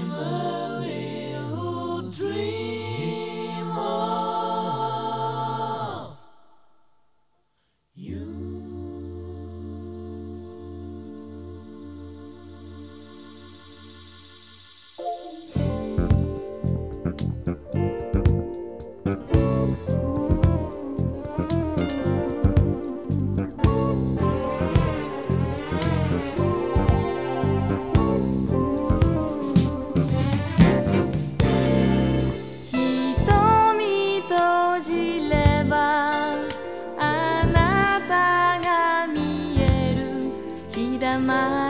rehema 的马